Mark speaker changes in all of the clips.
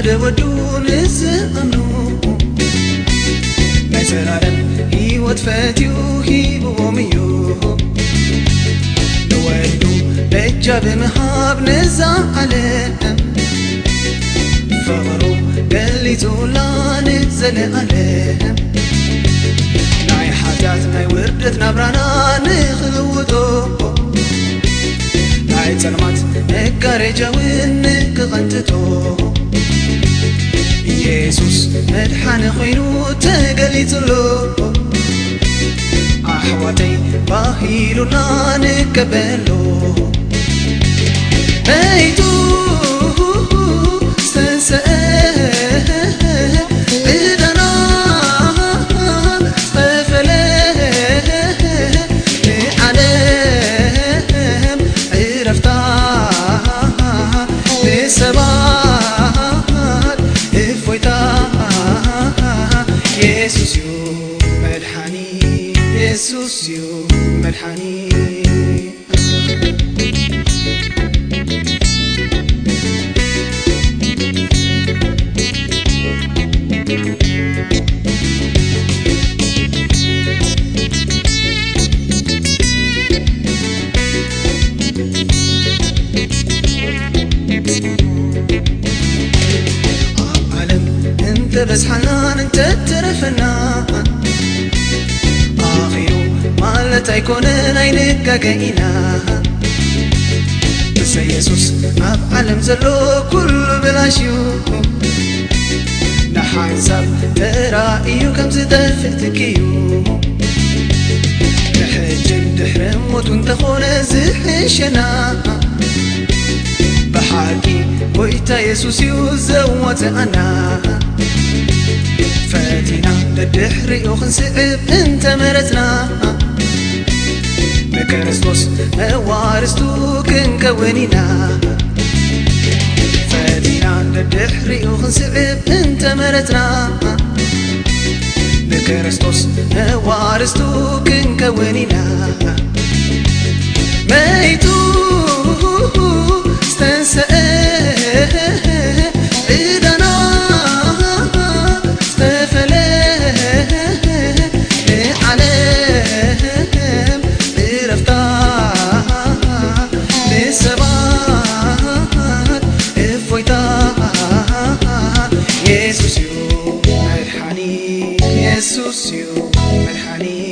Speaker 1: አደወዱ ርዝቅኑ ናይ ዘላለም ሕይወት ፈትዩ ሂብዎም እዩ ንወዱ ደጃ ብምሃብ ነዛ ዓለም ፍቕሩ ገሊጹላ ንዘለኣለም መድሓኒ ኾይኑ ተገሊጹሎ ኣሕዋተይ ባሂሉና ንቀበሎ يسوس يوم الحنين علم أنت بس حنان أنت ترى فنان ማለት ኣይኮነን ኣይንጋገኢና ምስ ኢየሱስ ኣብ ዓለም ዘሎ ኩሉ ብላሽ እዩ ንሓንሳብ ተራእዩ ከም ዝጠፍእ ትኪዩ ንሕጅብ ድሕሪ ሞቱ እንተኾነ ዝሕሸና ብሓቂ ጎይታ ኢየሱስ እዩ ዘዋፅአና ፈቲና ደድሕሪኡ ክንስዕብ እንተመረፅና ንክርስቶስ መዋርስቱ ክንከውን ኢና ፈቲና ደድሕሪኡ ክንስዕብ እንተመረፅና ንክርስቶስ መዋርስቱ ክንከውን you met honey Jesus you, مرحني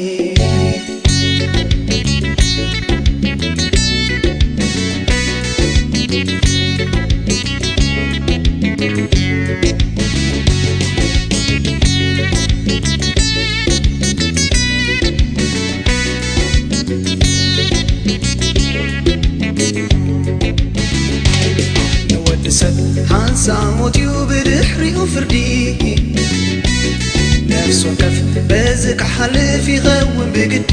Speaker 1: Handsome, would you be? ሞት እዩ ብድሕሪኡ ፍርዲ ነፍስ ወከፍ በዚ ክሓልፍ ይኸውን ብግዲ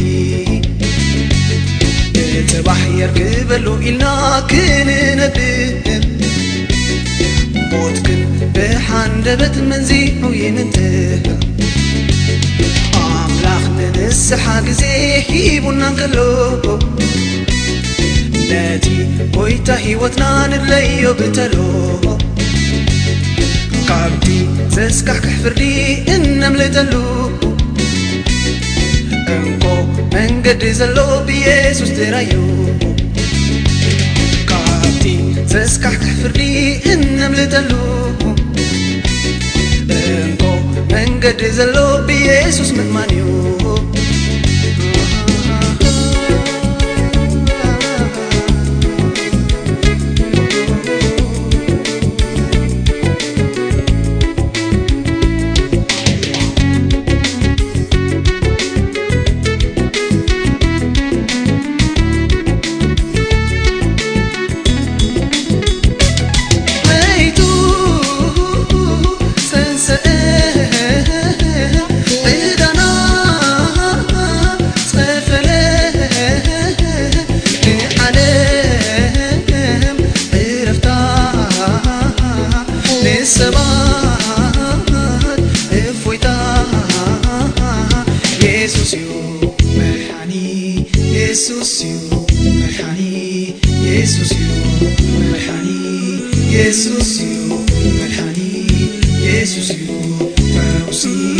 Speaker 1: እትባሕ የርክበሉ ኢልና ክንነብር ሞት ግን ብሓንደበት መንዚዑ ይምንትር ኣምላኽ ንንስሓ ግዜ ሂቡና እንከሎ ነቲ ጎይታ ሕይወትና ንድለዮ ብተሎ ካብቲ ዘስካሕክሕ ፍርዲ እነምልጠሉ እንኮ መንገዲ ዘሎ ብኢየሱስ ጥራዩ ካብቲ ዘስካሕክሕ ፍርዲ እነምልጠሉ እንኮ መንገዲ ዘሎ ብኢየሱስ ምእማን እዩ يوم مرحني يسوس يوم مرحني يسوس يوم مرحني يسوس يوم مرحني يسوس يوم فاوسي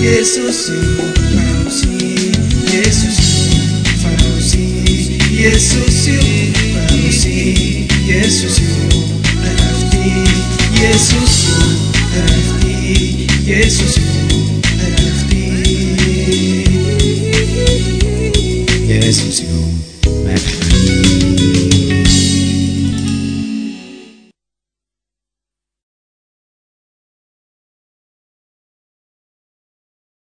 Speaker 1: يسوس يوم فاوسي يسوس فاوسي يسوس يوم